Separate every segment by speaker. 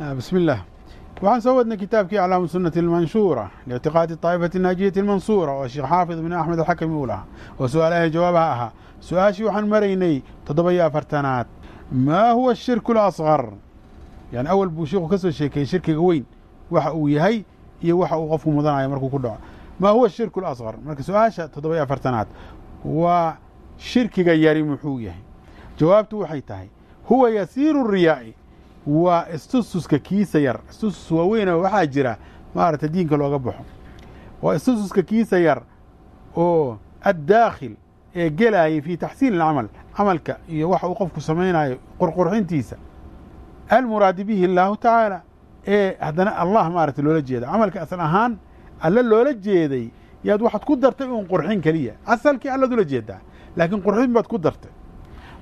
Speaker 1: bismi illah waxaan soo wadnay kitaabkii aclaamu sunati almanshuura liictiqaadi طaa'ifati naajiyati almansuura oo sheekh xaafid ibn axmed alxakami uu lahaa oo su'aalaha jawaabaha ahaa su'aashii waxaan maraynay toddoba iyo afartanaad maa huwa ashirku alasgar yani awal buu sheikhu ka soo sheekeeyey shirkiga weyn waxa uu yahay iyo waxa uu qofku mudanayo markuu ku dhaco maa huwa ashirku alasgar marka su'aasha toddoba iyo afartanaad waa shirkiga yari muxuu yahay jawaabtu waxay tahay huwa yasiiru riyaa'i waa istususka kiisa yar. Istusus waaweyna waxaa jira maaragtay diinka looga baxo. Waa istususka kiisa yar oo addaakhil ee gelaayay fii taxsiin alcamal camalka iyo waxa uu qofku samaynayo qurqurxintiisa. Almuraadi bihi allaahu tacaala ee haddana allah maaragtay loola jeeda camalka asal ahaan alle loola jeeday yaad waxaad ku dartay uun qurxin keliya. Asalkii allaad ula jeedaa laakiin qurxin baad ku dartay.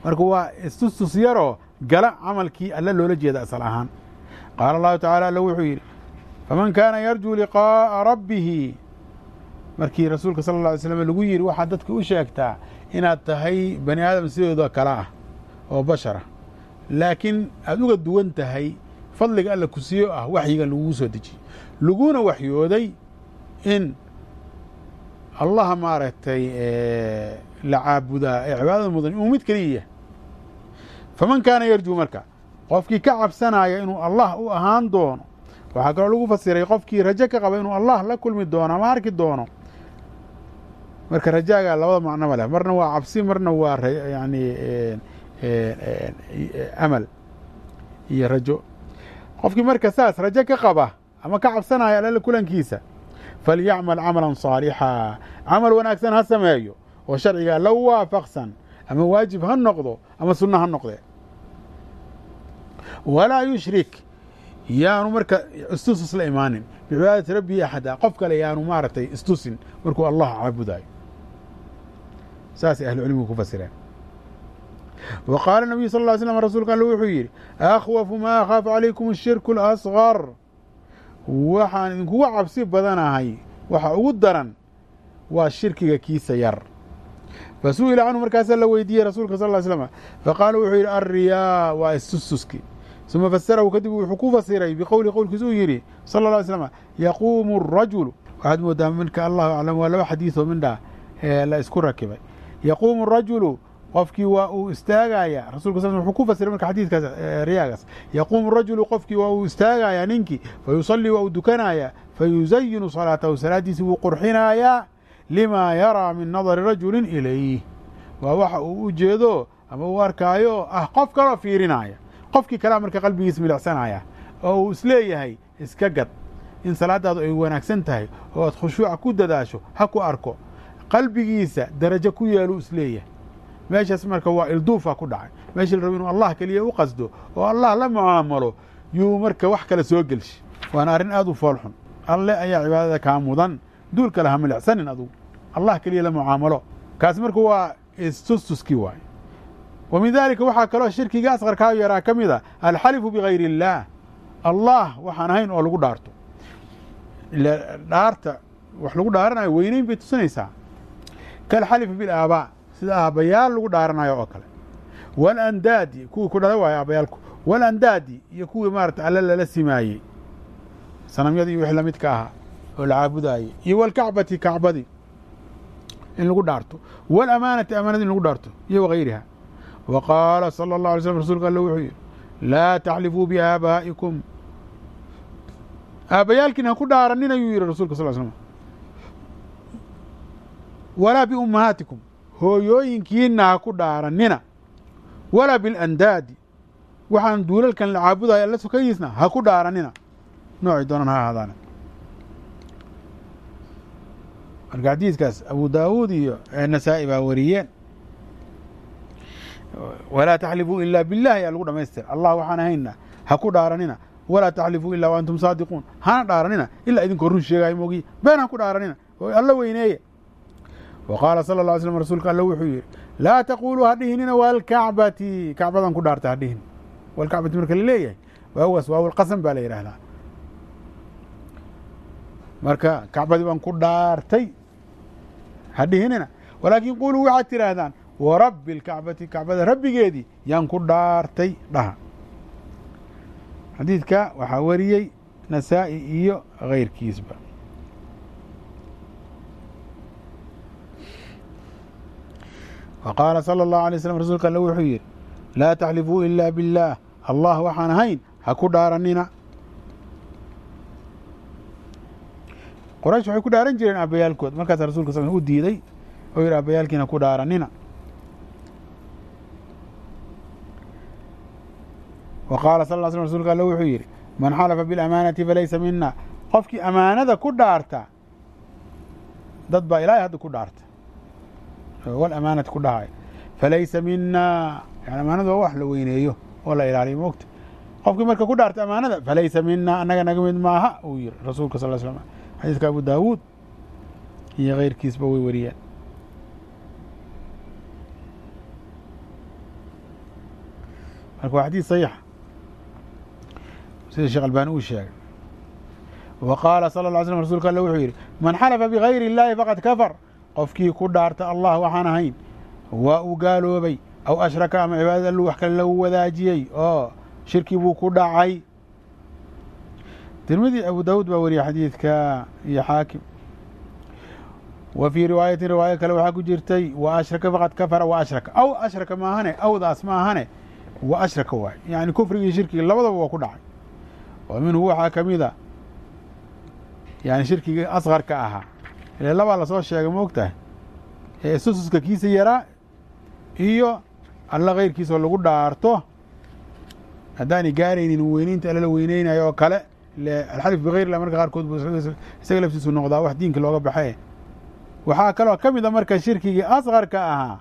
Speaker 1: Marka waa istustus yaroo gala camalkii alle loola jeeda asal ahaan. Qaala allahu tacala alle wuxuu yidhi faman kaana yarjuu liqaa'a rabbihi. Markii rasuulka sala alla alay slam lagu yidhi waxaad dadka u sheegtaa inaad tahay bani aadam sidooda kale ah oo bashara laakiin aada uga duwan tahay fadliga alla ku siiyo ah waxyigan lagugu soo dejiyey laguna waxyooday in allaha maaragtay la caabudaa ee cibaadada mudan uu mid keliya faman kaana yarjuu marka? Qofkii ka cabsanaya inuu allah u ahaan doono. Waxaa kaloo lagu fasiray qofkii rajo ka qaba inuu allah la kulmi doono ama arki doono. Marka rajaaga labada macnoba leh. Marna waa cabsi marna waa yani amal iyo rajo. Qofkii marka saas rajo ka qaba ama ka cabsanaya alala kulankiisa falyacmal camalan saalixa. Camal wanaagsan ha sameeyo oo sharciga la waafaqsan ama waajib ha noqdo ama sunno ha noqdee walaa yushrik yaanu marka istusus la imaanin. Bicibaadati rabbihi axada qof kale yaanu maaragtay istusin markuu allah caabudayo. Saasay ahlucilmigu ku fasireen. Wa qaala nabiyu sal ll ly slam rasuulka alle wuxuu yidhi akhwafu maa akhaafu calaykum ashirku alasgar waxaan idinkuga cabsi badanahay waxa ugu daran waa shirkiga kiisa yar fa su'ila canhu markaasaa la weydiiyey rasuulka sal ly slm faqaala wuxuu yidhi alriyaa waa istustuski suma fasarahu kadib wuxuu ku fasiray biqowli qowlkiis uu yidhi sala lla ly slm yaquumu arajulu waxaad moodaa minka allahu aclam waa laba xadiioo mindhaa la isku rakibay yaquumu arajulu qofkii waa uu istaagaya rasulka sal wuxuu ku fasiray marka xadiidkaas riyaagaas yaquumu rajulu qofkii waa uu istaagayaa ninkii fa yusallii waa uu dukanayaa fa yuzayinu salaatahu salaaddiisii wuu qurxinayaa limaa yaraa min nadari rajulin ilayh. Waa waxa uu u jeedo ama uu arkaayo ah qof kaloo fiirinaya. Qofkii kalea marka qalbigiisa milicsanaya. Oo uu is leeyahay iska gad. In salaadaadu ay wanaagsan tahay oo aad khushuuca ku dadaasho ha ku arko. Qalbigiisa darajo ku yeelu is leeyahay meeshaas marka waa ilduufa ku dhacay. Meeshii la rabo inuu allah keliya u qasdo oo allah la mucaamalo yuu marka wax kale soo gelshi. Waana arrin aad u foolxun. Alle ayaa cibaadada kaa mudan. Duul kale ha milicsanin adugu allah keliya la mucaamalo. Kaas marka waa istustuskii waaye wa min daalika waxaa kaloo shirkiga asqarkaa yaraa ka mid a alxalifu bigayri illaah allah waxaan ahayn oo lagu dhaarto. Dhaarta wax lagu dhaaranayo weyneyn bay tusinaysaa. Kalxalifi bilaabaa sida aabbayaal lagu dhaaranayo oo kale. Walandaadi kuwii ku dhala waayo aabbayaalku walandaadi iyo kuwii maarata alle lala simaayey. Sanamyadii wixii lamidka ahaa oo la caabudaayey iyo walkacbati kacbadii in lagu dhaarto. Walamaanati amaanadii in lagu dhaarto iyo wagayriha wa qaala sala اllah alay slm rsulka alle wuxuu yidhi laa taxlifuu biaabaa'ikum aabbayaalkiin ha ku dhaaranin ayuu yidhi rasulka sal slm walaa biummahaatikum hooyooyinkiina ha ku dhaaranina. Walaa bilandaadi waxaan duulalkan la caabudayo alla sokayiisna ha ku dhaaranina. Noocay doonan ha ahaadaana marka xadiiskaas abu daawuud iyo nasaa'i baa wariyeen. Walaa taxlifuu ilaa billahi ayaa lagu dhamaystira allah waxaan ahayna ha ku dhaaranina. Walaa taxlifuu ilaa wa antum saadiquun. Hana dhaaranina ilaa idinkoo run sheegaayo moogiye been ha ku dhaaranina. Alla weyneeye. Wa qaala sala lla ly slm rasuulka alle wuxuu yidhi laa taquuluu ha dhihinina waalkacbati kacbadan ku dhaarta ha dhihin. Walkacbati marka la leeyahay waawaas waawalqasam baa la yidhaahdaa. Marka kacbadii baan ku dhaartay ha dhihinina walaakin quuluu waxaad tidhaahdaan warabbi alkacbati kacbada rabbigeedii yaan ku dhaartay dhaha. Xadiidka waxaa wariyey nasaa'i iyo kayrkiisba wa qaala sala allahu alay slam rasuulka alle wuxuu yidhi laa taxlifuu ilaa biاllaah allah waxaan ahayn ha ku dhaaranina qoraysh waxay ku dhaaran jireen aabbayaalkood markaasa rasulka sal u diiday oo yidhi aabbayaalkiina ku dhaaranina. Wa qaala sal sl rsulka alle wuxuu yidhi man xalafa biاlamaanati falaysa mina qofkii amaanada ku dhaarta dad baa ilaahay hadda ku dhaarta. Wal amaanati ku dhahay falaysa mina yani amaanadu waa wax la weyneeyo oo la ilaaliyo moogta qofkii marka ku dhaarta amaanada falaysa mina annaga naga mid maaha uu yiri rasuulka sal slam xadiiska abu daawuud iyo keyrkiisba way wariyeen. Marka waa xadiis saxiixa sida sheekh albani uu sheegay. Wa qaala sala lla ly slm rsulka alle wuxuu yidhi man xalafa bigayri اllaahi faqad kafar. Qofkii ku dhaarta allah waxaan ahayn waa uu gaaloobay aw ashraka ama cibaadada allu wax kale lagu wadaajiyey oo shirki buu ku dhacay. Tirmidi abu daawuud baa wariyey xadiidka iyo xaakim. Wa fii riwaayatin riwaayo kale waxaa ku jirtay wa ashraka faqad kafara wa ashraka. Aw ashraka maahane awdaas maahane wa ashraka waay. Yani kufrigii shirkigi labadaba waa ku dhacay. Oo minhu waxaa ka mida yani shirkigii asqarka ahaa. Ile labaa la soo sheegay moogtahay ee sususka kiisa yaraa iyo alla keyrkiisoo lagu dhaarto haddaanay gaaraynin weyneynta alla la weyneynayo oo kale ile alxalif bigayr illah marka qaarkood bu isaga laftiisu noqdaa wax diinka looga baxee waxaa kaloo ka mid a marka shirkigii asqarka ahaa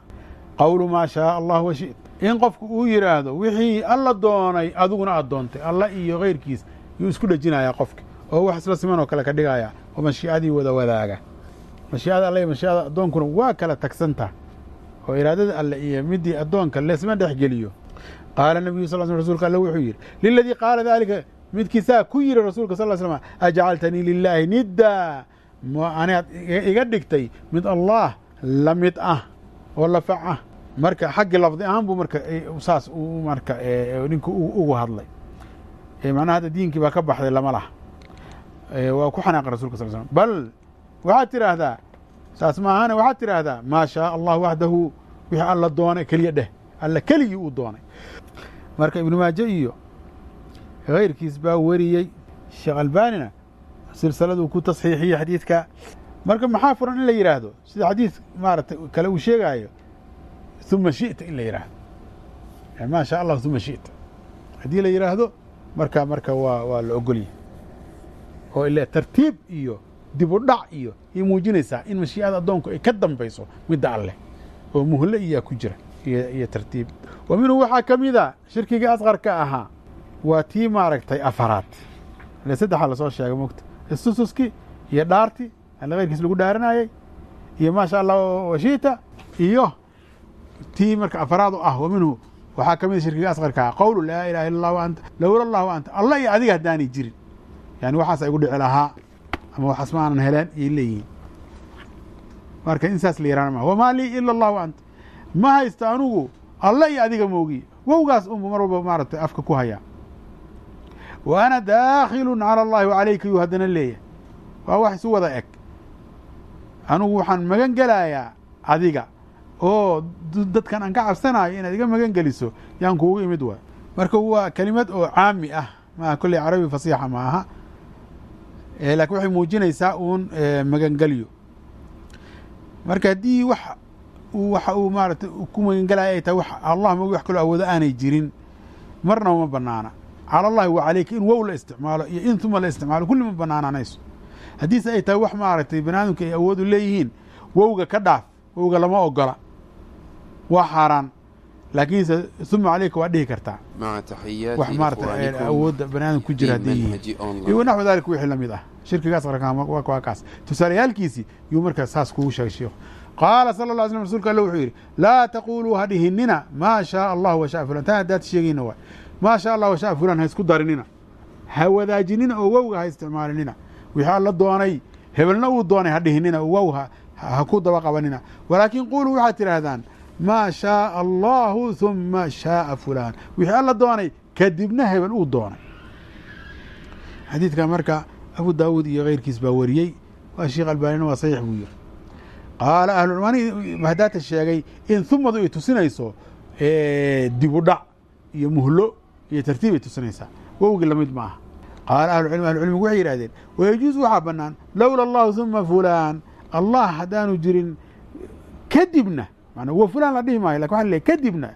Speaker 1: qowlu maa shaaa allah wa shi't in qofku uu yidhaahdo wixii alla doonay adiguna aad doontay alla iyo keyrkiis yuu isku dhejinayaa qofki oo wax isla siman oo kale ka dhigaya oo mashiicadii wada wadaaga. Mashiicada alle iyo mashiicada addoonkuna waa kala tagsantah oo iraadada alle iyo midii addoonka leesma dhex geliyo qaala nabiyu sal sl rsulka alle wuxuu yidhi liladii qaala daalika midkiisaa ku yidhi rasuulka sal slm ajcaltanii lilaahi nidda anaad iga dhigtay mid allah la mid ah oo lafac ah marka xaggii lafdi ahaan buu marka saas marka ninka ugu hadlay macnaha hadda diinkii baa ka baxday lama laha waa ku xanaaqay rasulka sal slm bal waxaad tidhaahdaa saas maahane waxaad tidhaahdaa maa shaaa allah waxdahu wixii alla doonay keliya dheh alla keligii uu doonay marka ibnu maaje iyo keyrkiis baa wariyey sheekh albanina silsiladuu ku tasxiixiyey xadiidka. Marka maxaa furan in la yidhaahdo sida xadiid maaragtay kale uu sheegaayo uma shi'ta in la yidhaahdo maa shaa allah uma shi'ta. Haddii la yidhaahdo marka marka waa waa la ogolyahy oo ile tartiib iyo dib u dhac iyo ay muujinaysaa in mashiicada addoonku ay ka dambayso midda alleh oo muhle iyaa ku jira iyo tartiib. Wa waxaa ka mida shirkigii asqarka ahaa waa tii maaragtay afaraad. Ile saddexaa la soo sheegay mogta istususki iyo dhaarti alla keyrkiis lagu dhaaranayey iyo maa sha allah washiita iyo tii marka afaraad ah wa minhu waxaa ka mida shirkiga asqarka ahaa. Qowlu laa ilaha illa allah anta lowla allah anta allah iyo adiga haddaanay jirin. Yani waxaas igu dhici lahaa ama waxaas ma heleen iyay leeyihiin. Marka in saas la yihahna ma wamaa lii ila allah wa anta ma haysto anugu? Alla iyo adiga moogiye wowgaas unbu mar walba maaragtay afka ku hayaa wa ana daakhilu cala allahi wacalayka yuu haddana leeyahay. Waa wax isu wada eg. Anugu waxaan magan gelayaa adiga. Oo dadkan aan ka cabsanayo inaad iga magan geliso yaan kuugu imid waay. Marka waa kelimad oo caami ah. Maaha kolley carabi fasiixa ma aha. Lakin waxay muujinaysaa uun magangelyo marka haddii wax waxa uu maarata ku magangelaya ay tahay wax allah ma wax kaloo awoodo aanay jirin. Marnaba ma banaana. Cala allahi wa calayka in wow la isticmaalo iyo in uma la isticmaalo kulli ma banaananayso haddiise ay tahay wax maaragtay bani aadamka ay awoodu leeyihiin wowga ka dhaaf wowga lama ogola. Waa xaaraan. Laakiinse uma calayka waa dhihi kartaa. Wax maarata awoodda bani aadamka ku jira hadday yihiin iyo naxwu dalika wixii la mid ah. Shirkigaas waa kaas. Tusaalayaalkiisii yuu markaa saas kugu sheegay sheikhu qaala sala lla slm rsulka alle wuxuu yidhi laa taquuluu ha dhihinina maa shaaa allah wa shaa fulan tan haddaad sheegayna waay maa shaa allah wa shaa fulan ha isku darinina ha wadaajinina oo wowga ha isticmaalinina wixii alla doonay hebelna uu doonay ha dhihinina wow ha ku daba qabanina walaakin quuluu waxaad tidhaahdaan maa shaaa allahu huma shaaa fulaan wixii alla doonay kadibna hebel uu doonay xadiidkan marka abu daawuud iyo keyrkiis baa wariyey waa sheekh albaanina waa saxiix buu yiri qaala ahlucumani mahdaata sheegay in humadu ay tusinayso dib u dhac iyo muhlo iyo tartiib ay tusinaysaa wowgii la mid ma aha qaala ahlucilm ahlucilmigu waxay yidhahdeen wayajuusu waxaa bannaan lowla allahu huma fulaan allah haddaanu jirin kadibna manaa wa fulaan la dhihi maayo laakiin waxa la kadibna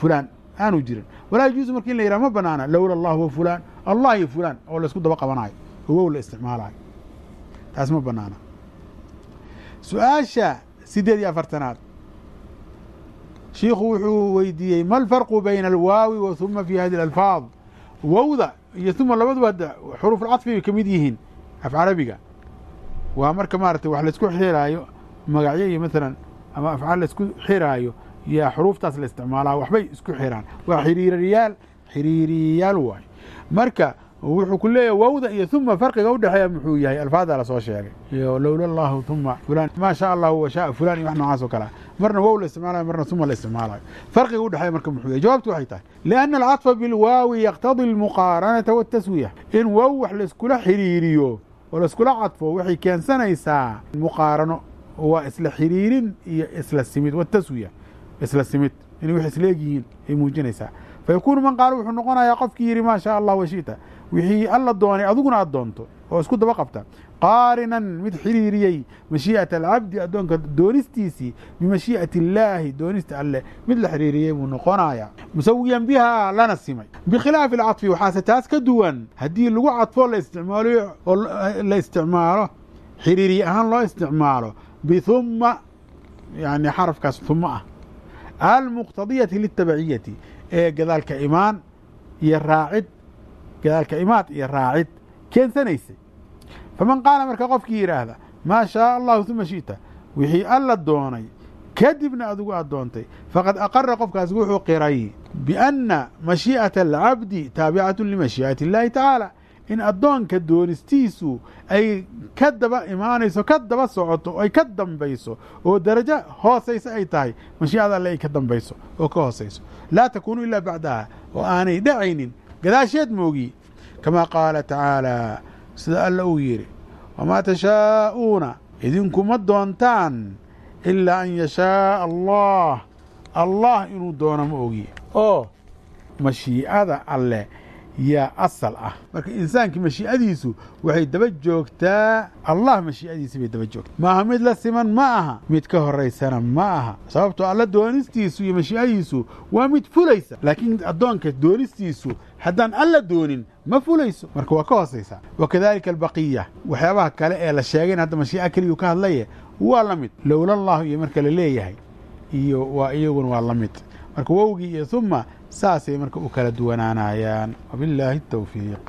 Speaker 1: fulaan aanu jirin walaa yajuusu marka in la yidhaha ma banaana lowla allah wa fulaan allah iyo fulaan oo la isku daba qabanayo oo wow la isticmaalayo taas ma banaana su'aasha sideed iyo afartanaad. Shiikhu wuxuu weydiiyey ma alfarqu bayna alwaawi wa huma fi hadi alfaad wowda iyo huma labaduba xuruuf alcadfi bay ka mid yihiin af carabiga. Waa marka maaragtay wax la isku xiraayo magacyo iyo maalan ama afcaal la isku xiraayo yaa xuruuftaas la isticmaalaa waxbay isku xiraan. Waa xiriiriyaal xiriiriyaal waayo marka wuxuu ku leeyahy wowda iyo huma farqiga udhexeeya muxuu yahay. Alfaada la soo sheegay. Iyo lowla allahu huma fulan. Maa shaa allahu wa shaaa fulan iyo wax noocaas oo kale. Ah marna wow la isticmaalayo marna huma la isticmaalayo farqiga udhexeeya marka muxuu yahay. Jawaabtu waxay tahay lianna alcaطfa bilwaawi yaqtadi almuqaaranata waاtaswiya in wow wax laiskula xiriiriyo oo laiskula cadfo waxay keensanaysaa muqaarano waa isla xiriirin iyo isla simid wataswiya isla simid. Inay wax isla ay muujinaysaa. Fayakuunu man qaala wuxuu noqonayaa qofkii yidhi maa shaa allah washita wixii alla doonay adiguna aad doonto oo isku daba qabta. Qaarinan mid xiriiriyey mashii'ata alcabdi addoonka doonistiisii bimashii'ati illaahi doonista alleh mid la xiriiriyey buu noqonayaa. Musawiyan bihaa lana simay. Bikhilaafi alcadfi waxaase taas ka duwan. Haddii lagu cadfo la isticmaalo oo la isticmaalo xiriiriye ahaan loo isticmaalo bihuma yani xarafkaas huma ah. Almuqtadiyati litabaciyati ee gadaalka imaan iyo raacid gadaalka imaad iyo raacid keensanaysay faman qaala marka qofkii yidhaahda maa shaaa allahu huma shi'ta wixii alla doonay kadibna adigu aad doontay faqad aqara qofkaas wuxuu qiray bianna mashii'ata alcabdi taabicatu limashii'ati اllahi tacaala in addoonka doonistiisu ay ka daba imaanayso ka daba socoto ay ka dambayso oo darajo hoosaysa ay tahay mashiicada alle ay ka dambayso oo ka hoosayso. Laa takuunu ilaa bacdaha oo aanay dhacaynin gadaasheed moogi kamaa qaala tacaalaa sida alla uu yidhi wamaa tashaa'uuna idinkuma doontaan ilaa an yashaaa allah allah inuu doono ma ogi oo mashiicada alleh yaa asal ah. Marka insaankii mashiicadiisu waxay daba joogtaa allah mashiicadiisi bay daba joogtaa. Maaha mid la siman ma aha mid ka horaysana ma aha. Sababtoo alla doonistiisu iyo mashiicadiisu waa mid fulaysa. Laakiin addoonka doonistiisu haddaan alla doonin ma fulayso. Marka waa ka hoosaysaa wa kadalika albaqiya. Waxyaabaha kale ee la sheegayn hadda mashiica keliyuu ka hadlaye waa la mid. Lowla allahu iyo marka la leeyahay iyo waa iyaguna waa la mid. Marka wowgii iyo huma saasay marka u kala duwanaanayaan. Wabilaahi الtowfiiq